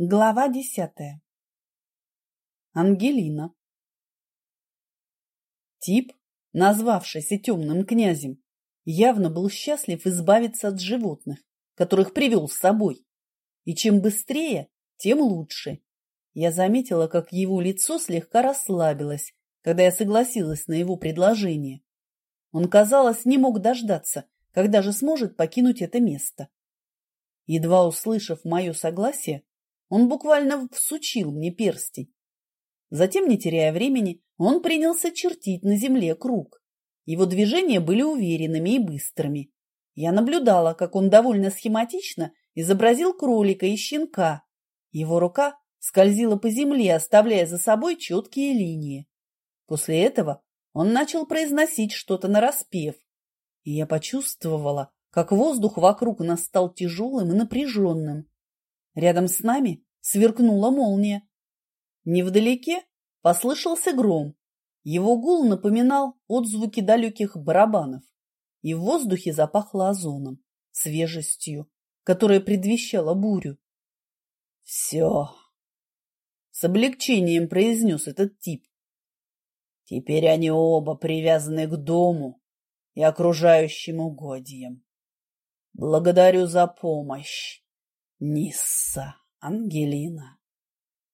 Глава десятая. Ангелина. Тип, назвавшийся темным князем, явно был счастлив избавиться от животных, которых привел с собой. И чем быстрее, тем лучше. Я заметила, как его лицо слегка расслабилось, когда я согласилась на его предложение. Он, казалось, не мог дождаться, когда же сможет покинуть это место. Едва услышав мое согласие, он буквально всучил мне перстень. Затем, не теряя времени, он принялся чертить на земле круг. Его движения были уверенными и быстрыми. Я наблюдала, как он довольно схематично изобразил кролика и щенка. Его рука скользила по земле, оставляя за собой четкие линии. После этого он начал произносить что-то нараспев, и я почувствовала, как воздух вокруг нас стал тяжелым и напряженным. Рядом с нами сверкнула молния. Невдалеке послышался гром. Его гул напоминал отзвуки далеких барабанов. И в воздухе запахло озоном, свежестью, которая предвещала бурю. «Все!» — с облегчением произнес этот тип. «Теперь они оба привязаны к дому и окружающим угодьям. Благодарю за помощь!» Нисса, Ангелина,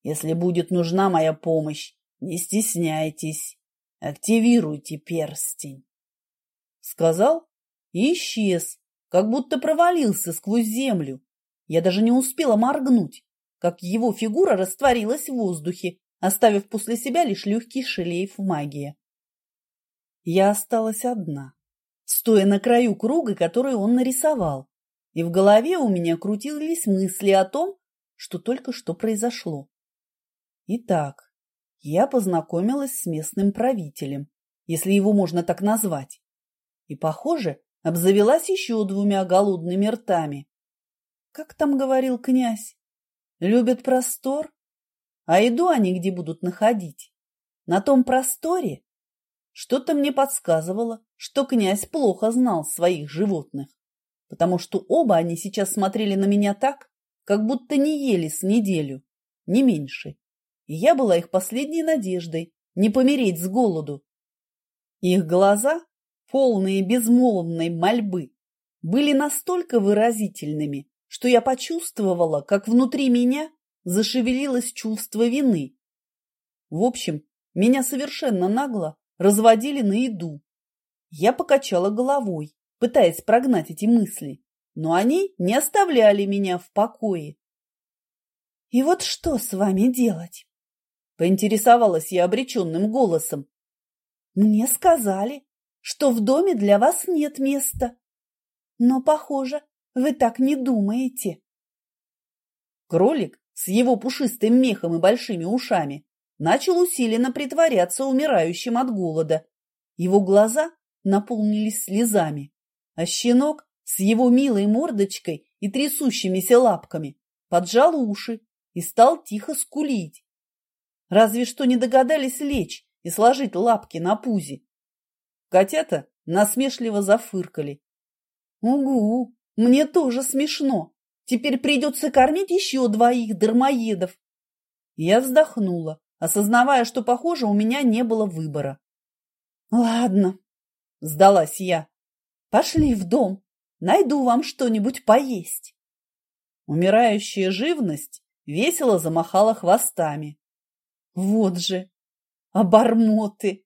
если будет нужна моя помощь, не стесняйтесь, активируйте перстень. Сказал и исчез, как будто провалился сквозь землю. Я даже не успела моргнуть, как его фигура растворилась в воздухе, оставив после себя лишь легкий шлейф магии. Я осталась одна, стоя на краю круга, который он нарисовал и в голове у меня крутились мысли о том, что только что произошло. Итак, я познакомилась с местным правителем, если его можно так назвать, и, похоже, обзавелась еще двумя голодными ртами. Как там говорил князь? Любят простор? А еду они где будут находить? На том просторе? Что-то мне подсказывало, что князь плохо знал своих животных потому что оба они сейчас смотрели на меня так, как будто не ели с неделю, не меньше. И я была их последней надеждой не помереть с голоду. Их глаза, полные безмолвной мольбы, были настолько выразительными, что я почувствовала, как внутри меня зашевелилось чувство вины. В общем, меня совершенно нагло разводили на еду. Я покачала головой, пытаясь прогнать эти мысли, но они не оставляли меня в покое. «И вот что с вами делать?» – поинтересовалась я обреченным голосом. «Мне сказали, что в доме для вас нет места. Но, похоже, вы так не думаете». Кролик с его пушистым мехом и большими ушами начал усиленно притворяться умирающим от голода. Его глаза наполнились слезами а щенок с его милой мордочкой и трясущимися лапками поджал уши и стал тихо скулить. Разве что не догадались лечь и сложить лапки на пузе. Котята насмешливо зафыркали. «Угу, мне тоже смешно. Теперь придется кормить еще двоих дармоедов». Я вздохнула, осознавая, что, похоже, у меня не было выбора. «Ладно», — сдалась я. Пошли в дом, найду вам что-нибудь поесть. Умирающая живность весело замахала хвостами. Вот же, обормоты!